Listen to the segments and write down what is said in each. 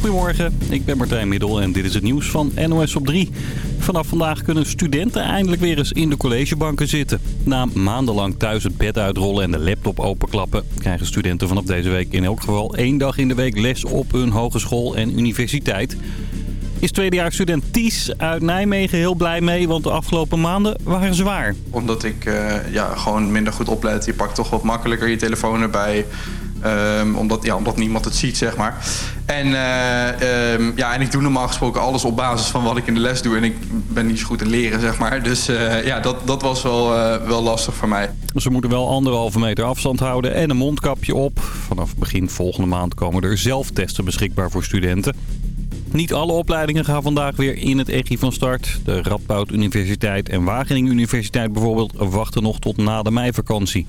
Goedemorgen, ik ben Martijn Middel en dit is het nieuws van NOS op 3. Vanaf vandaag kunnen studenten eindelijk weer eens in de collegebanken zitten. Na maandenlang thuis het bed uitrollen en de laptop openklappen... krijgen studenten vanaf deze week in elk geval één dag in de week les op hun hogeschool en universiteit. Is tweedejaarsstudent Ties uit Nijmegen heel blij mee, want de afgelopen maanden waren zwaar. Omdat ik uh, ja, gewoon minder goed oplet. Je pakt toch wat makkelijker je telefoon erbij. Um, omdat, ja, omdat niemand het ziet, zeg maar. En, uh, um, ja, en ik doe normaal gesproken alles op basis van wat ik in de les doe. En ik ben niet zo goed in leren, zeg maar. Dus uh, ja, dat, dat was wel, wel lastig voor mij. Ze moeten wel anderhalve meter afstand houden en een mondkapje op. Vanaf begin volgende maand komen er zelftesten beschikbaar voor studenten. Niet alle opleidingen gaan vandaag weer in het EGI van start. De Radboud Universiteit en Wageningen Universiteit bijvoorbeeld wachten nog tot na de meivakantie.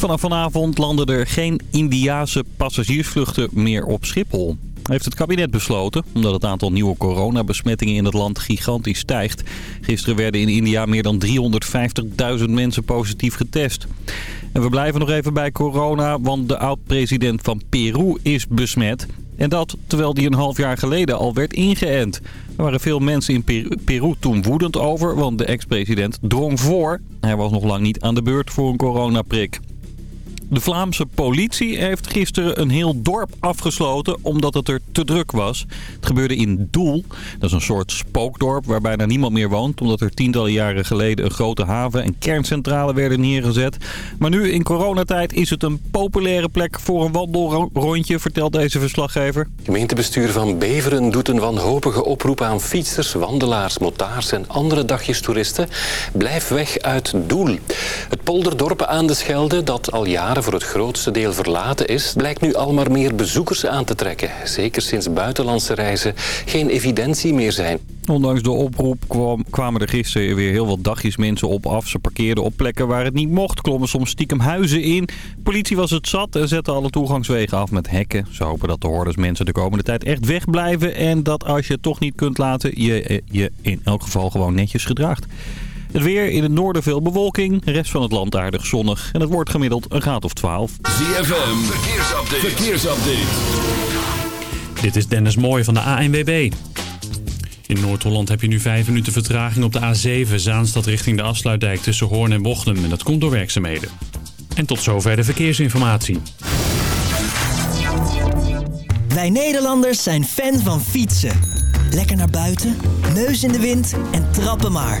Vanaf vanavond landen er geen Indiase passagiersvluchten meer op Schiphol. Heeft het kabinet besloten, omdat het aantal nieuwe coronabesmettingen in het land gigantisch stijgt. Gisteren werden in India meer dan 350.000 mensen positief getest. En we blijven nog even bij corona, want de oud-president van Peru is besmet. En dat terwijl die een half jaar geleden al werd ingeënt. Er waren veel mensen in Peru toen woedend over, want de ex-president drong voor. Hij was nog lang niet aan de beurt voor een coronaprik. De Vlaamse politie heeft gisteren een heel dorp afgesloten omdat het er te druk was. Het gebeurde in Doel. Dat is een soort spookdorp waar bijna niemand meer woont... omdat er tientallen jaren geleden een grote haven en kerncentrale werden neergezet. Maar nu in coronatijd is het een populaire plek voor een wandelrondje, vertelt deze verslaggever. Gemeentebestuur van Beveren doet een wanhopige oproep aan fietsers, wandelaars, motaars en andere dagjestoeristen. Blijf weg uit Doel. Het polderdorp aan de Schelde, dat al jaren voor het grootste deel verlaten is, blijkt nu al maar meer bezoekers aan te trekken. Zeker sinds buitenlandse reizen geen evidentie meer zijn. Ondanks de oproep kwam, kwamen er gisteren weer heel wat dagjes mensen op af. Ze parkeerden op plekken waar het niet mocht, klommen soms stiekem huizen in. Politie was het zat en zette alle toegangswegen af met hekken. Ze hopen dat de hordes mensen de komende tijd echt wegblijven. En dat als je het toch niet kunt laten, je eh, je in elk geval gewoon netjes gedraagt. Het weer in het noorden veel bewolking, de rest van het land aardig zonnig. En het wordt gemiddeld een graad of 12. ZFM, verkeersupdate. verkeersupdate. Dit is Dennis Mooij van de ANWB. In Noord-Holland heb je nu 5 minuten vertraging op de A7 Zaanstad richting de afsluitdijk tussen Hoorn en Bochum. En dat komt door werkzaamheden. En tot zover de verkeersinformatie. Wij Nederlanders zijn fan van fietsen. Lekker naar buiten, neus in de wind en trappen maar.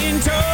Toe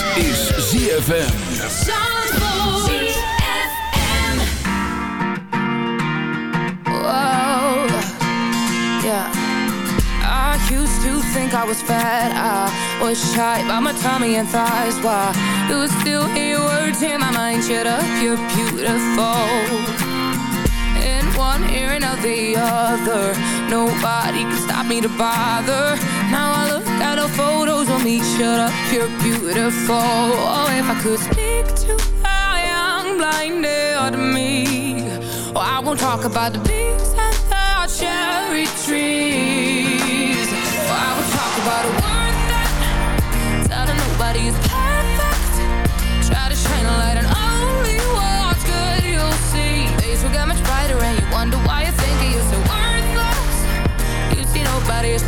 Dit is ZFM. Whoa, yeah. I used to think I was fat. I was shy by my tummy and thighs. Why do I still hear words in my mind? Shut up, you're beautiful. In one ear and out the other. Nobody can stop me to bother. At the photos of me. Shut up, you're beautiful. Oh, if I could speak to a young blinded me. Oh, I won't talk about the bees and the cherry trees. Oh, I won't talk about a word that telling nobody is perfect. Try to shine a light on only what's good. You'll see days will get much brighter, and you wonder why you think you're so worthless. You see nobody is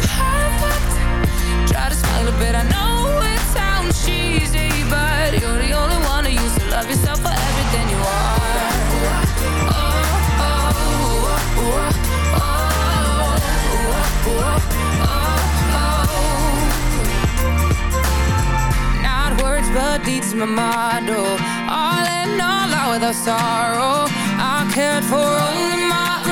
to smile a bit. I know it sounds cheesy, but you're the only one who used to love yourself for everything you are. Oh, oh, oh, oh, Not words, but deeds, my motto. All in all, out without sorrow. I cared for only my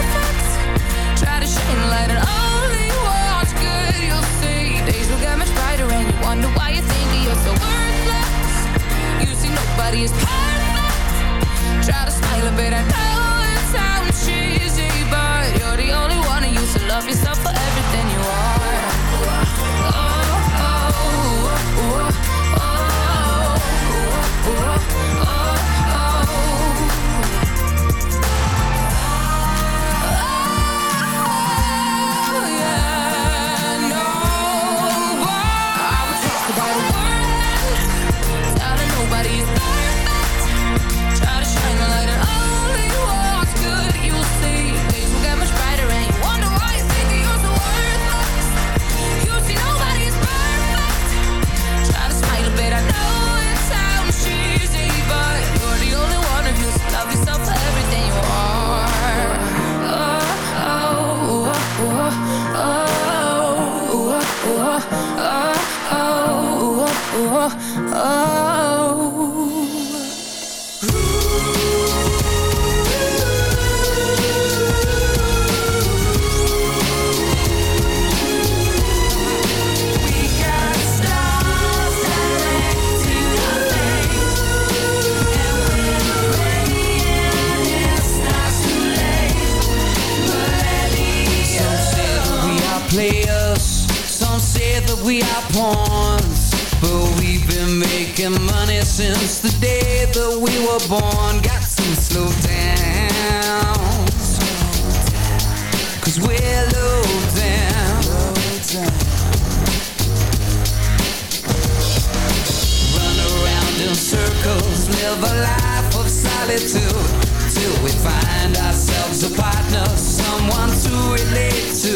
live a life of solitude Till we find ourselves a partner Someone to relate to.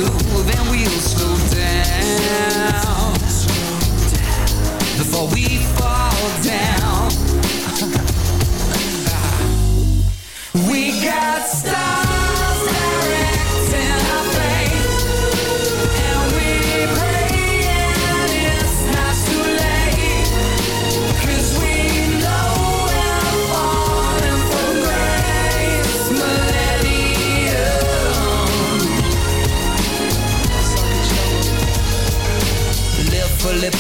Then we'll slow down. Before we fall down.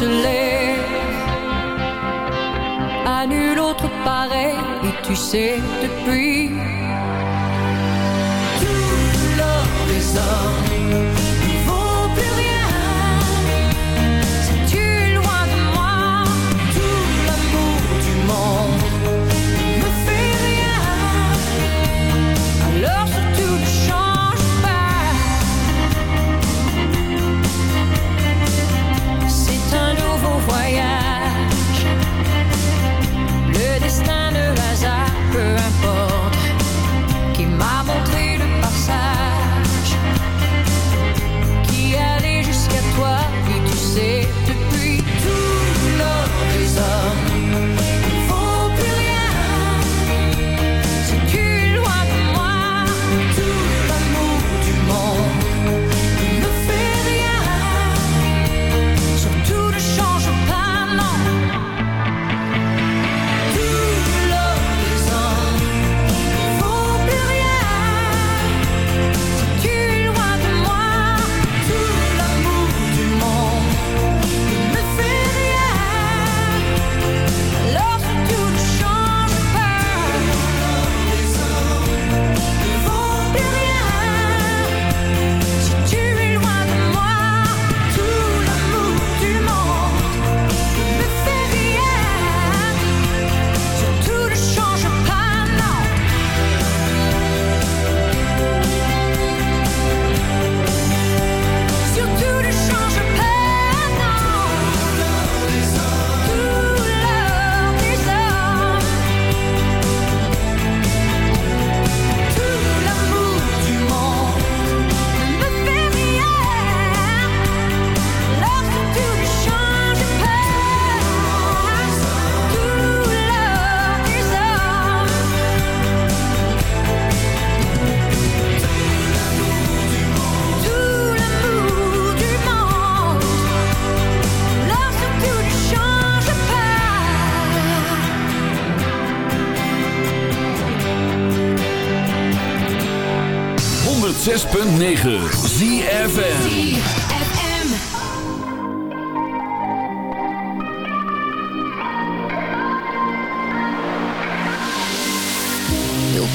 se lève à nul autre pareil. Et tu sais depuis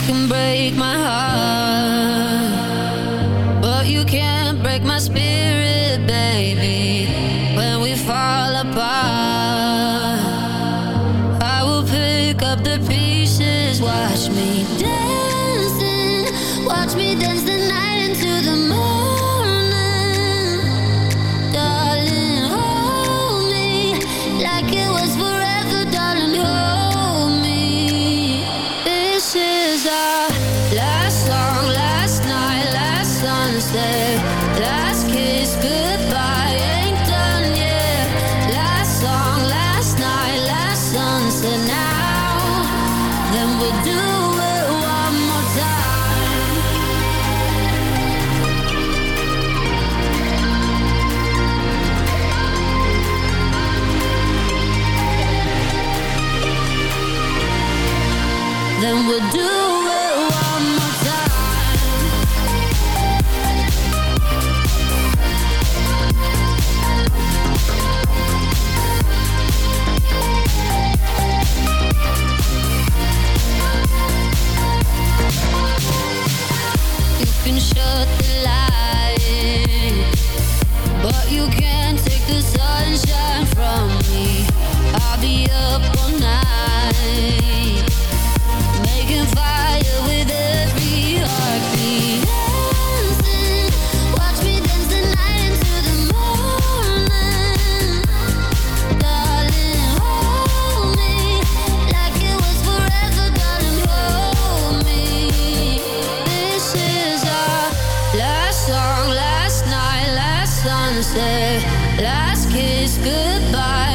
can break my heart, but you can't break my spirit. said last kiss goodbye.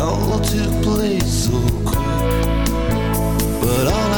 All took place so quick. But all I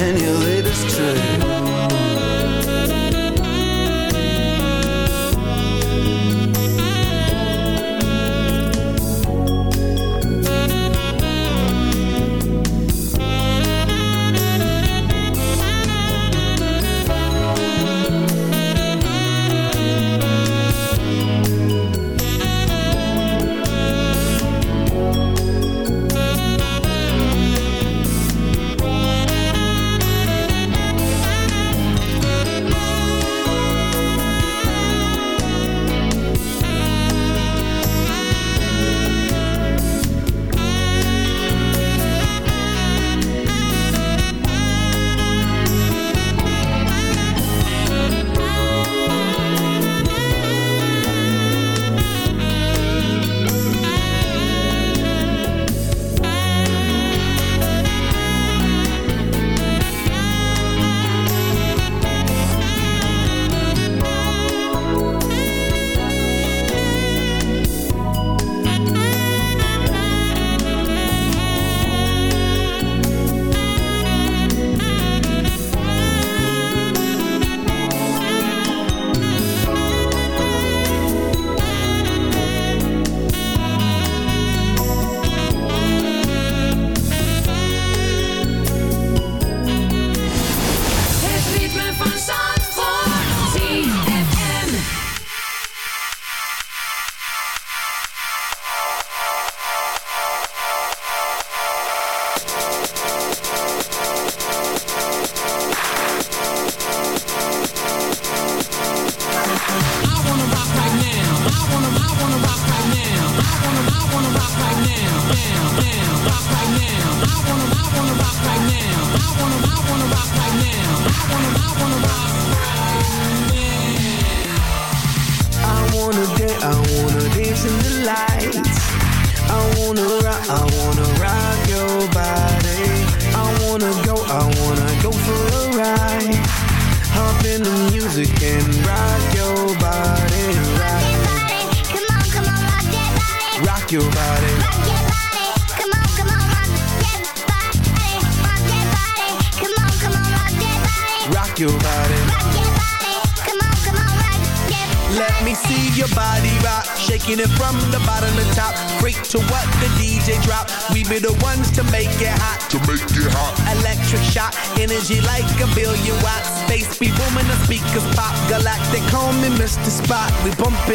and your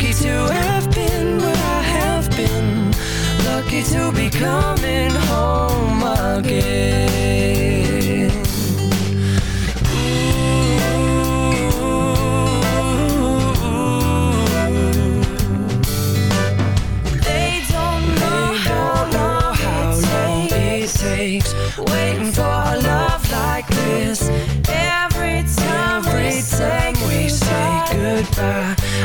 Lucky to have been where I have been. Lucky to be coming home again. They don't know how long it takes. Waiting for a love like this. Every time Every time we say goodbye,